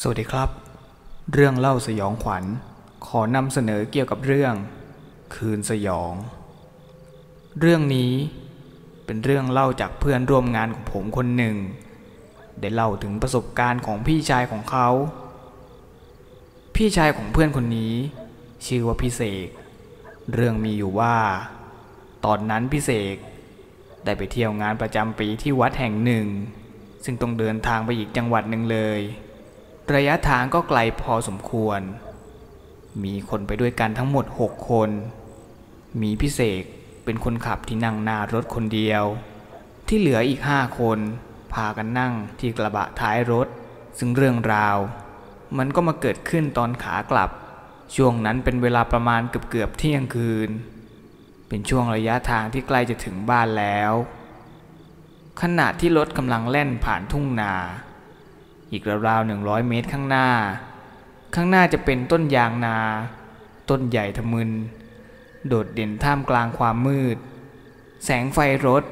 สวัสดีครับ เรื่องเล่าสยองขวัญ ขอนำเสนอเกี่ยวกับเรื่อง คืนสยอง เรื่องนี้เป็นเรื่องเล่าจากเพื่อนร่วมงานของผมคนหนึ่ง ได้เล่าถึงประสบการณ์ของพี่ชายของเขา พี่ชายของเพื่อนคนนี้ ชื่อว่าพี่เสก เรื่องมีอยู่ว่า ตอนนั้นพี่เสกได้ไปเที่ยวงานประจำปีที่วัดแห่งหนึ่ง ซึ่งต้องเดินทางไปอีกจังหวัดหนึ่งเลย ระยะทางก็ไกลพอสมควร มีคนไปด้วยกันทั้งหมด6คน มีพี่เสกเป็นคนขับที่นั่งหน้ารถคนเดียว ที่เหลืออีกห้าคน พากันนั่งที่กระบะท้ายรถ ซึ่งเรื่องราว มันก็มาเกิดขึ้นตอนขากลับ ช่วงนั้นเป็นเวลาประมาณเกือบเกือบเที่ยงคืน เป็นช่วงระยะทางที่ใกล้จะถึงบ้านแล้ว ขณะที่รถกำลังแล่นผ่านทุ่งนา อีกราวๆหนึ่งร้อยเมตรข้างหน้า ข้างหน้าจะเป็นต้นยางนา ต้นใหญ่ทะมึน โดดเด่นท่ามกลางความมืด แสงไฟรถ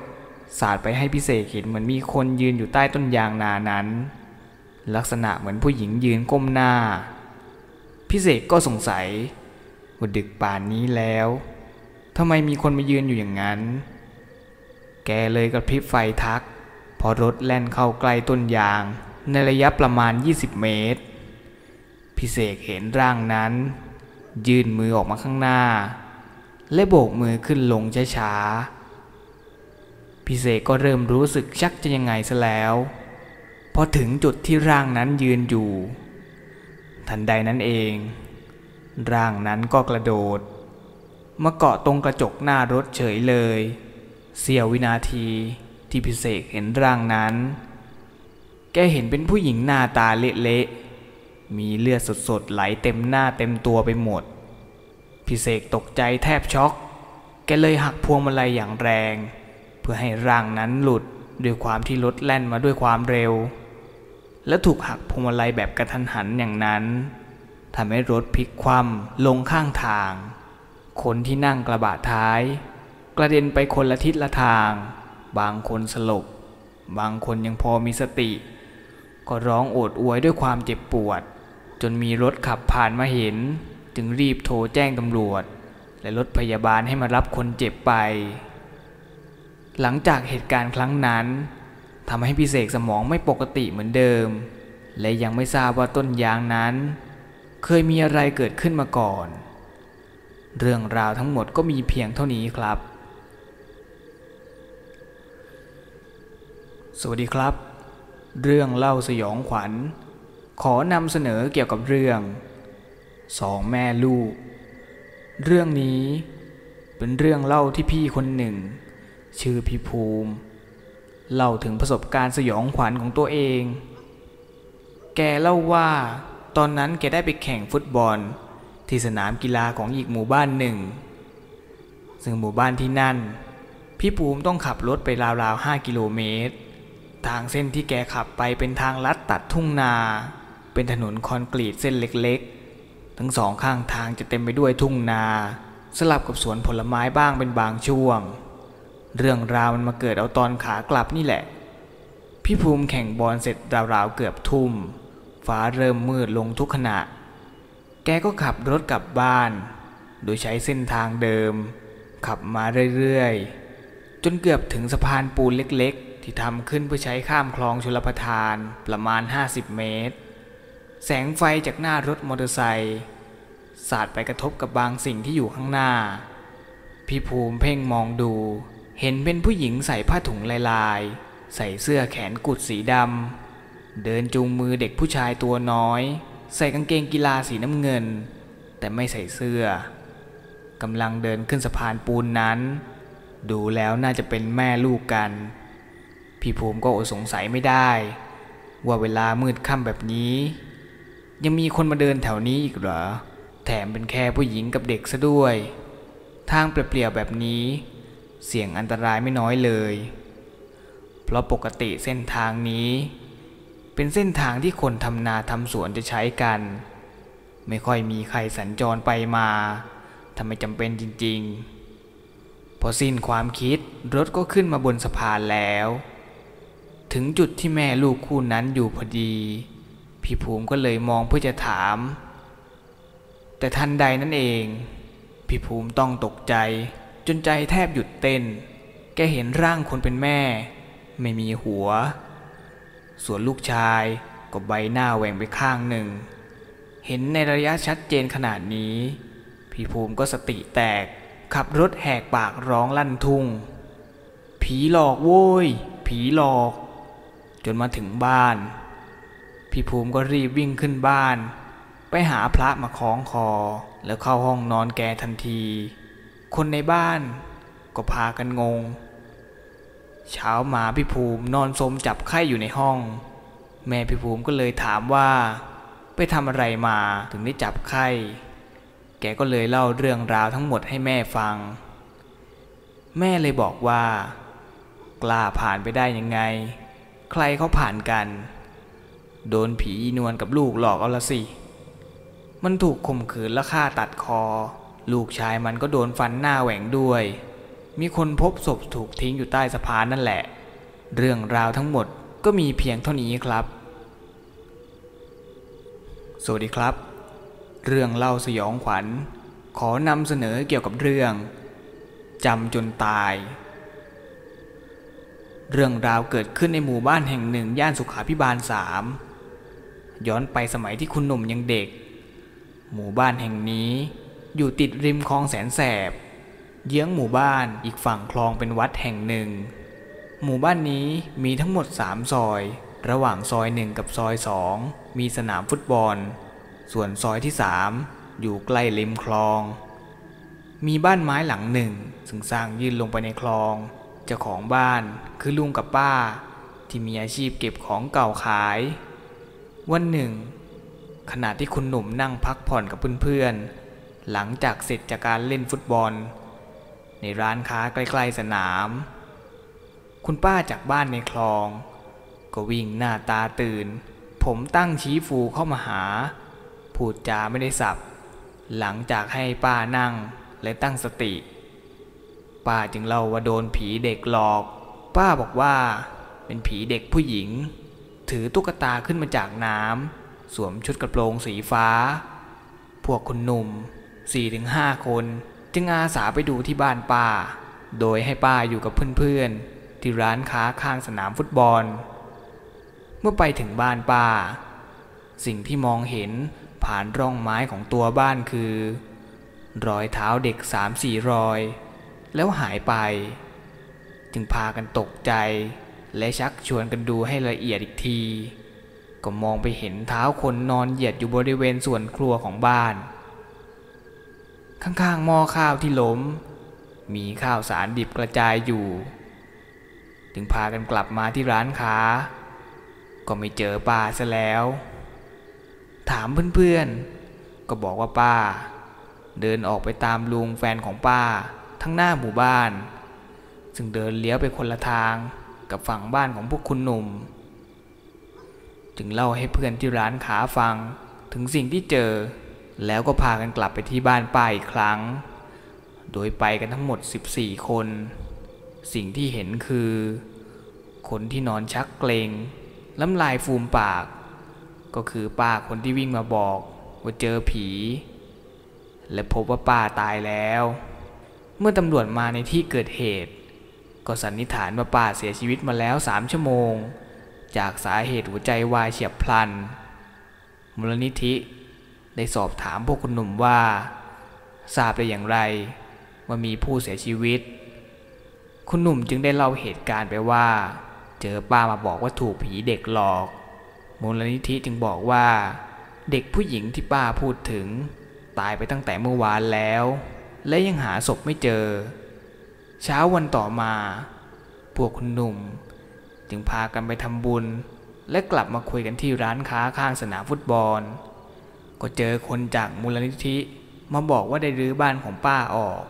สาดไปให้พิเศษเห็นเหมือนมีคนยืนอยู่ใต้ต้นยางนานั้น ลักษณะเหมือนผู้หญิงยืนก้มหน้า พิเศษก็สงสัยว่าดึกป่านนี้แล้วทำไมมีคนมายืนอยู่อย่างนั้น แกเลยกระพริบไฟทัก พอรถแล่นเข้าใกล้ต้นยาง ในระยะประมาณ 20 เมตร พิเศษเห็นร่างนั้น ยื่นมือออกมาข้างหน้า และโบกมือขึ้นลงช้าๆพิเศษก็เริ่มรู้สึกชักจะยังไงซะแล้วพอถึงจุดที่ร่างนั้นยืนอยู่ ทันใดนั้นเอง ร่างนั้นก็กระโดด มาเกาะตรงกระจกหน้ารถเฉยเลย เสี้ยววินาทีที่พิเศษเห็นร่างนั้น แกเห็นเป็นผู้หญิงหน้าตาเละๆ มีเลือดสดๆ ไหลเต็มหน้าเต็มตัวไปหมดพิเศษตกใจแทบช็อก แกเลยหักพวงมาลัยอย่างแรง เพื่อให้ร่างนั้นหลุดด้วยความที่รถแล่นมาด้วยความเร็ว และถูกหักพวงมาลัยแบบกระทันหันอย่างนั้นทำให้รถพลิกคว่ำลงข้างทาง คนที่นั่งกระบะท้าย กระเด็นไปคนละทิศละทาง บางคนสลบบางคนยังพอมีสติ ก็ร้องโอดอวยด้วยความเจ็บปวด จนมีรถขับผ่านมาเห็น จึงรีบโทรแจ้งตำรวจ และรถพยาบาลให้มารับคนเจ็บไป หลังจากเหตุการณ์ครั้งนั้นทำให้พิเศษสมองไม่ปกติเหมือนเดิม และยังไม่ทราบว่าต้นยางนั้น เคยมีอะไรเกิดขึ้นมาก่อน เรื่องราวทั้งหมดก็มีเพียงเท่านี้ครับ สวัสดีครับ เรื่องเล่าสยองขวัญ ขอนำเสนอเกี่ยวกับเรื่องสองแม่ลูก เรื่องนี้เป็นเรื่องเล่าที่พี่คนหนึ่ง ชื่อพี่ภูมิ เล่าถึงประสบการณ์สยองขวัญของตัวเอง แกเล่าว่าตอนนั้นแกได้ไปแข่งฟุตบอล ที่สนามกีฬาของอีกหมู่บ้านหนึ่ง ซึ่งหมู่บ้านที่นั่น พี่ภูมิต้องขับรถไปราวๆ5กิโลเมตร ทางเส้นที่แกขับไปเป็นทางลัดตัดทุ่งนา เป็นถนนคอนกรีตเส้นเล็กๆ ทั้งสองข้างทางจะเต็มไปด้วยทุ่งนา สลับกับสวนผลไม้บ้างเป็นบางช่วง เรื่องราวมันมาเกิดเอาตอนขากลับนี่แหละ พี่ภูมิแข่งบอลเสร็จราวๆเกือบทุ่ม ฟ้าเริ่มมืดลงทุกขณะ แกก็ขับรถกลับบ้าน โดยใช้เส้นทางเดิม ขับมาเรื่อยๆ จนเกือบถึงสะพานปูนเล็กๆ ที่ทำขึ้นเพื่อใช้ข้ามคลองชลประทานประมาณ 50 เมตร แสงไฟจากหน้ารถมอเตอร์ไซค์สาดไปกระทบกับบางสิ่งที่อยู่ข้างหน้า พี่ภูมิเพ่งมองดู เห็นเป็นผู้หญิงใส่ผ้าถุงลายๆใส่เสื้อแขนกุดสีดำ เดินจูงมือเด็กผู้ชายตัวน้อย ใส่กางเกงกีฬาสีน้ำเงิน แต่ไม่ใส่เสื้อกำลังเดินขึ้นสะพานปูนนั้น ดูแล้วน่าจะเป็นแม่ลูกกัน พี่ภูมิก็อดสงสัยไม่ได้ ว่าเวลามืดค่ำแบบนี้ ยังมีคนมาเดินแถวนี้อีกเหรอ แถมเป็นแค่ผู้หญิงกับเด็กซะด้วย ทางเปลี่ยวๆแบบนี้ เสี่ยงอันตรายไม่น้อยเลย เพราะปกติเส้นทางนี้ เป็นเส้นทางที่คนทำนาทำสวนจะใช้กัน ไม่ค่อยมีใครสัญจรไปมาถ้าไมจำเป็นจริง ๆ พอสิ้นความคิดรถก็ขึ้นมาบนสะพานแล้ว ถึงจุดที่แม่ลูกคู่นั้นอยู่พอดี พี่ภูมิก็เลยมองเพื่อจะถาม แต่ทันใดนั่นเอง พี่ภูมิต้องตกใจ จนใจแทบหยุดเต้น แกเห็นร่างคนเป็นแม่ ไม่มีหัว ส่วนลูกชายก็ใบหน้าแหว่งไปข้างหนึ่ง เห็นในระยะชัดเจนขนาดนี้ พี่ภูมิก็สติแตก ขับรถแหกปากร้องลั่นทุ่ง ผีหลอกโว้ย ผีหลอก จนมาถึงบ้าน พี่ภูมิก็รีบวิ่งขึ้นบ้าน ไปหาพระมาคล้องคอ แล้วเข้าห้องนอนแกทันที คนในบ้านก็พากันงง เช้ามาพี่ภูมินอนสมจับไข้อยู่ในห้อง แม่พี่ภูมิก็เลยถามว่า ไปทำอะไรมาถึงได้จับไข้แกก็เลยเล่าเรื่องราวทั้งหมดให้แม่ฟัง แม่เลยบอกว่า กล้าผ่านไปได้ยังไง ใครเขาผ่านกัน โดนผีนวลกับลูกหลอกเอาละสิ มันถูกข่มขืนและฆ่าตัดคอ ลูกชายมันก็โดนฟันหน้าแหว่งด้วย มีคนพบศพถูกทิ้งอยู่ใต้สะพานนั่นแหละ เรื่องราวทั้งหมดก็มีเพียงเท่านี้ครับ สวัสดีครับ เรื่องเล่าสยองขวัญ ขอนำเสนอเกี่ยวกับเรื่องจำจนตาย เรื่องราวเกิดขึ้นในหมู่บ้านแห่งหนึ่งย่านสุขาพิบาลสามย้อนไปสมัยที่คุณหนุ่มยังเด็ก หมู่บ้านแห่งนี้อยู่ติดริมคลองแสนแสบ เยื้องหมู่บ้านอีกฝั่งคลองเป็นวัดแห่งหนึ่ง หมู่บ้านนี้มีทั้งหมดสามซอย ระหว่างซอยหนึ่งกับซอยสองมีสนามฟุตบอล ส่วนซอยที่สามอยู่ใกล้ริมคลอง มีบ้านไม้หลังหนึ่งซึ่งสร้างยื่นลงไปในคลอง จ้าของบ้านคือลุงกับป้า ที่มีอาชีพเก็บของเก่าขาย วันหนึ่ง ขณะที่คุณหนุ่มนั่งพักผ่อนกับเพื่อนๆ หลังจากเสร็จจากการเล่นฟุตบอล ในร้านค้าใกล้ๆสนาม คุณป้าจากบ้านในคลอง ก็วิ่งหน้าตาตื่น ผมตั้งชี้ฟูเข้ามาหา พูดจาไม่ได้สับ หลังจากให้ป้านั่งและตั้งสติ ป้าจึงเล่าว่าโดนผีเด็กหลอก ป้าบอกว่า เป็นผีเด็กผู้หญิง ถือตุ๊กตาขึ้นมาจากน้ำสวมชุดกระโปรงสีฟ้า พวกคุณหนุ่ม4-5คนจึงอาสาไปดูที่บ้านป้า โดยให้ป้าอยู่กับเพื่อนๆ ที่ร้านค้าข้างสนามฟุตบอล เมื่อไปถึงบ้านป้า สิ่งที่มองเห็นผ่านร่องไม้ของตัวบ้านคือ รอยเท้าเด็กสามสี่รอย แล้วหายไป จึงพากันตกใจ และชักชวนกันดูให้ละเอียดอีกที ก็มองไปเห็นเท้าคนนอนเหยียดอยู่บริเวณส่วนครัวของบ้าน ข้างๆหม้อข้าวที่ล้ม มีข้าวสารดิบกระจายอยู่ จึงพากันกลับมาที่ร้านค้า ก็ไม่เจอป้าซะแล้ว ถามเพื่อนๆก็บอกว่าป้า เดินออกไปตามลุงแฟนของป้า ทั้งหน้าหมู่บ้าน ซึ่งเดินเลี้ยวไปคนละทางกับฝั่งบ้านของพวกคุณหนุ่ม จึงเล่าให้เพื่อนที่ร้านค้าฟังถึงสิ่งที่เจอ แล้วก็พากันกลับไปที่บ้านป้าอีกครั้ง โดยไปกันทั้งหมด 14 คน สิ่งที่เห็นคือ คนที่นอนชักเกรง ล้ำลายฟูมปาก ก็คือป้าคนที่วิ่งมาบอกว่าเจอผี และพบว่าป้าตายแล้ว เมื่อตำรวจมาในที่เกิดเหตุ ก็สันนิษฐานว่าป้าเสียชีวิตมาแล้วสามชั่วโมง จากสาเหตุหัวใจวายเฉียบพลัน มูลนิธิได้สอบถามพวกคุณหนุ่มว่า ทราบได้อย่างไรว่ามีผู้เสียชีวิต คุณหนุ่มจึงได้เล่าเหตุการณ์ไปว่า เจอป้ามาบอกว่าถูกผีเด็กหลอก มูลนิธิจึงบอกว่า เด็กผู้หญิงที่ป้าพูดถึง ตายไปตั้งแต่เมื่อวานแล้ว และยังหาศพไม่เจอ เช้าวันต่อมา พวกคุณหนุ่ม จึงพากันไปทำบุญ และกลับมาคุยกันที่ร้านค้าข้างสนามฟุตบอล ก็เจอคนจากมูลนิธิมาบอกว่าได้รื้อบ้านของป้าออก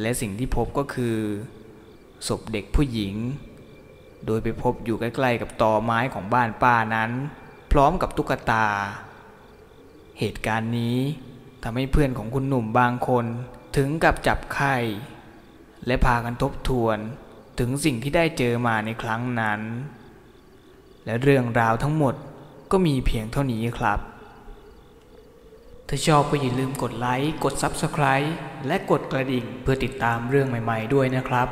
และสิ่งที่พบก็คือศพเด็กผู้หญิง โดยไปพบอยู่ใกล้ๆกับตอไม้ของบ้านป้านั้น พร้อมกับตุ๊กตา เหตุการณ์นี้ทำให้เพื่อนของคุณหนุ่มบางคน ถึงกับจับไข้และพากันทบทวนถึงสิ่งที่ได้เจอมาในครั้งนั้น และเรื่องราวทั้งหมดก็มีเพียงเท่านี้ครับ ถ้าชอบก็อย่าลืมกดไลค์ กด Subscribe และกดกระดิ่งเพื่อติดตามเรื่องใหม่ ๆ ด้วยนะครับ